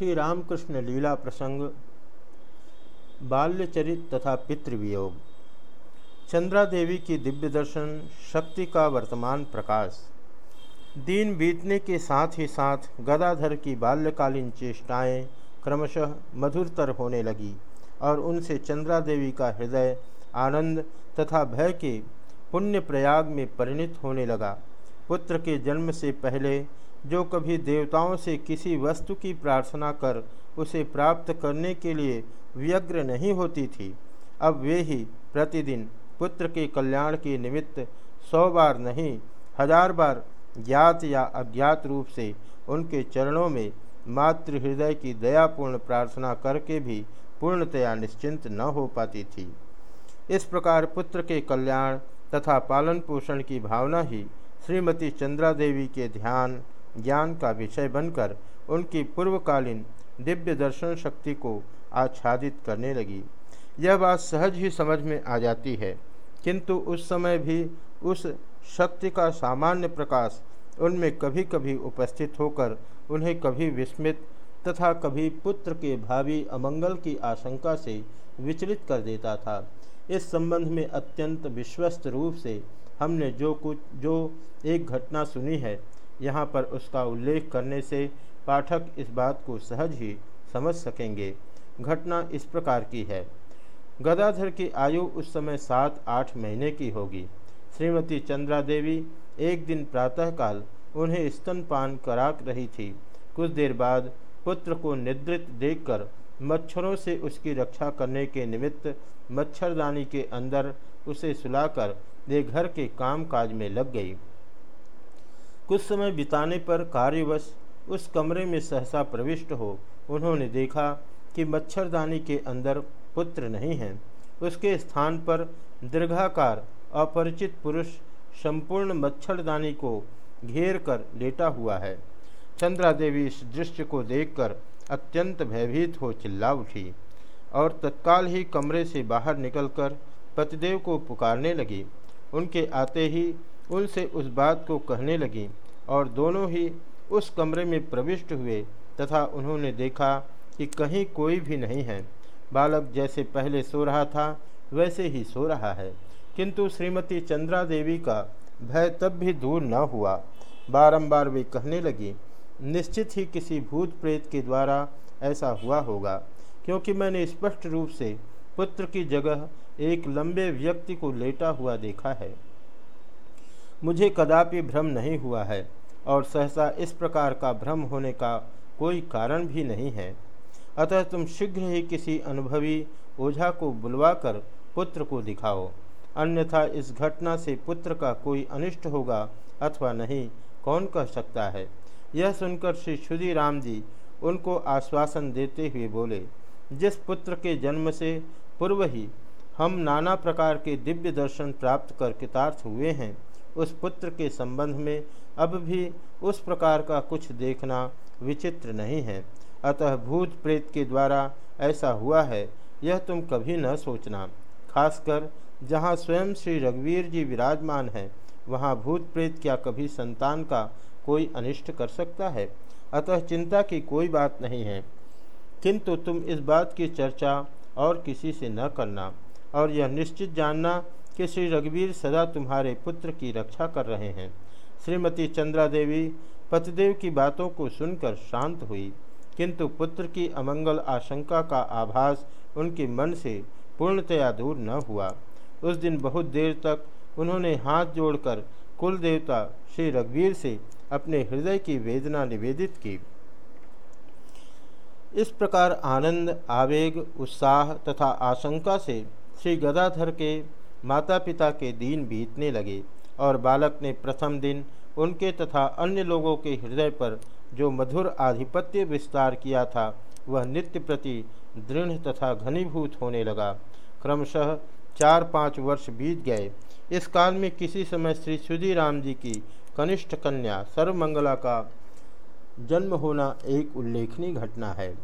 श्री रामकृष्ण लीला प्रसंग, बाल्यचरित तथा पितृवियोग चंद्रा देवी की दिव्य दर्शन, शक्ति का वर्तमान प्रकाश, दिन बीतने के साथ ही साथ गदाधर की बाल्यकालीन चेष्टाएँ क्रमशः मधुरतर होने लगी और उनसे चंद्रा देवी का हृदय आनंद तथा भय के पुण्य प्रयाग में परिणित होने लगा। पुत्र के जन्म से पहले जो कभी देवताओं से किसी वस्तु की प्रार्थना कर उसे प्राप्त करने के लिए व्यग्र नहीं होती थी, अब वे ही प्रतिदिन पुत्र के कल्याण के निमित्त सौ बार नहीं, हज़ार बार ज्ञात या अज्ञात रूप से उनके चरणों में मातृ हृदय की दयापूर्ण प्रार्थना करके भी पूर्णतया निश्चिंत न हो पाती थी। इस प्रकार पुत्र के कल्याण तथा पालन पोषण की भावना ही श्रीमती चंद्रा देवी के ध्यान ज्ञान का विषय बनकर उनकी पूर्वकालीन दिव्य दर्शन शक्ति को आच्छादित करने लगी। यह बात सहज ही समझ में आ जाती है, किंतु उस समय भी उस शक्ति का सामान्य प्रकाश उनमें कभी कभी उपस्थित होकर उन्हें कभी विस्मित तथा कभी पुत्र के भावी अमंगल की आशंका से विचलित कर देता था। इस संबंध में अत्यंत विश्वस्त रूप से हमने जो कुछ, जो एक घटना सुनी है यहाँ पर उसका उल्लेख करने से पाठक इस बात को सहज ही समझ सकेंगे। घटना इस प्रकार की है। गदाधर की आयु उस समय सात, आठ महीने की होगी। श्रीमती चंद्रा देवी एक दिन प्रातःकाल उन्हें स्तनपान करा रही थी। कुछ देर बाद पुत्र को निद्रित देखकर मच्छरों से उसकी रक्षा करने के निमित्त मच्छरदानी के अंदर उसे सुलाकर वे घर के काम काज में लग गई। कुछ समय बिताने पर कार्यवश उस कमरे में सहसा प्रविष्ट हो, उन्होंने देखा कि मच्छरदानी के अंदर पुत्र नहीं है। उसके स्थान पर दीर्घाकार, अपरिचित पुरुष संपूर्ण मच्छरदानी को घेर कर लेटा हुआ है। चंद्रा देवी इस दृश्य को देखकर अत्यंत भयभीत हो चिल्ला उठी और तत्काल ही कमरे से बाहर निकलकर पतिदेव को पुकारने लगी। उनके आते ही उनसे उस बात को कहने लगी और दोनों ही उस कमरे में प्रविष्ट हुए तथा उन्होंने देखा कि कहीं कोई भी नहीं है। बालक जैसे पहले सो रहा था, वैसे ही सो रहा है। किंतु श्रीमती चंद्रा देवी का भय तब भी दूर न हुआ। बारंबार वे कहने लगी, निश्चित ही किसी भूत प्रेत के द्वारा ऐसा हुआ होगा, क्योंकि मैंने स्पष्ट रूप से पुत्र की जगह एक लंबे व्यक्ति को लेटा हुआ देखा है। मुझे कदापि भ्रम नहीं हुआ है, और सहसा इस प्रकार का भ्रम होने का कोई कारण भी नहीं है। अतः तुम शीघ्र ही किसी अनुभवी ओझा को बुलवाकर पुत्र को दिखाओ। अन्यथा इस घटना से पुत्र का कोई अनिष्ट होगा अथवा नहीं, कौन कह सकता है? यह सुनकर श्री क्षुदी राम जी उनको आश्वासन देते हुए बोले, जिस पुत्र के जन्म से पूर्व ही हम नाना प्रकार के दिव्य दर्शन प्राप्त कर कृतार्थ हुए हैं उस पुत्र के संबंध में अब भी उस प्रकार का कुछ देखना विचित्र नहीं है। अतः भूत प्रेत के द्वारा ऐसा हुआ है, यह तुम कभी न सोचना। खासकर जहाँ स्वयं श्री रघुवीर जी विराजमान हैं, वहाँ भूत प्रेत क्या कभी संतान का कोई अनिष्ट कर सकता है? अतः चिंता की कोई बात नहीं है। किंतु तुम इस बात की चर्चा और किसी से न करना, और यह निश्चित जानना कि श्री रघुवीर सदा तुम्हारे पुत्र की रक्षा कर रहे हैं। श्रीमती चंद्रा देवी पतिदेव की बातों को सुनकर शांत हुई। किंतु पुत्र की अमंगल आशंका का आभास उनके मन से पूर्णतया दूर न हुआ। उस दिन बहुत देर तक उन्होंने हाथ जोड़कर कुल देवता श्री रघुवीर से अपने हृदय की वेदना निवेदित की। इस प्रकार आनंद, आवेग, उत्साह तथा आशंका से श्री गदाधर के माता पिता के दिन बीतने लगे और बालक ने प्रथम दिन उनके तथा अन्य लोगों के हृदय पर जो मधुर आधिपत्य विस्तार किया था, वह नित्य प्रति दृढ़ तथा घनीभूत होने लगा। क्रमशः चार पाँच वर्ष बीत गए। इस काल में किसी समय श्री सुधी राम जी की कनिष्ठ कन्या सर्वमंगला का जन्म होना एक उल्लेखनीय घटना है।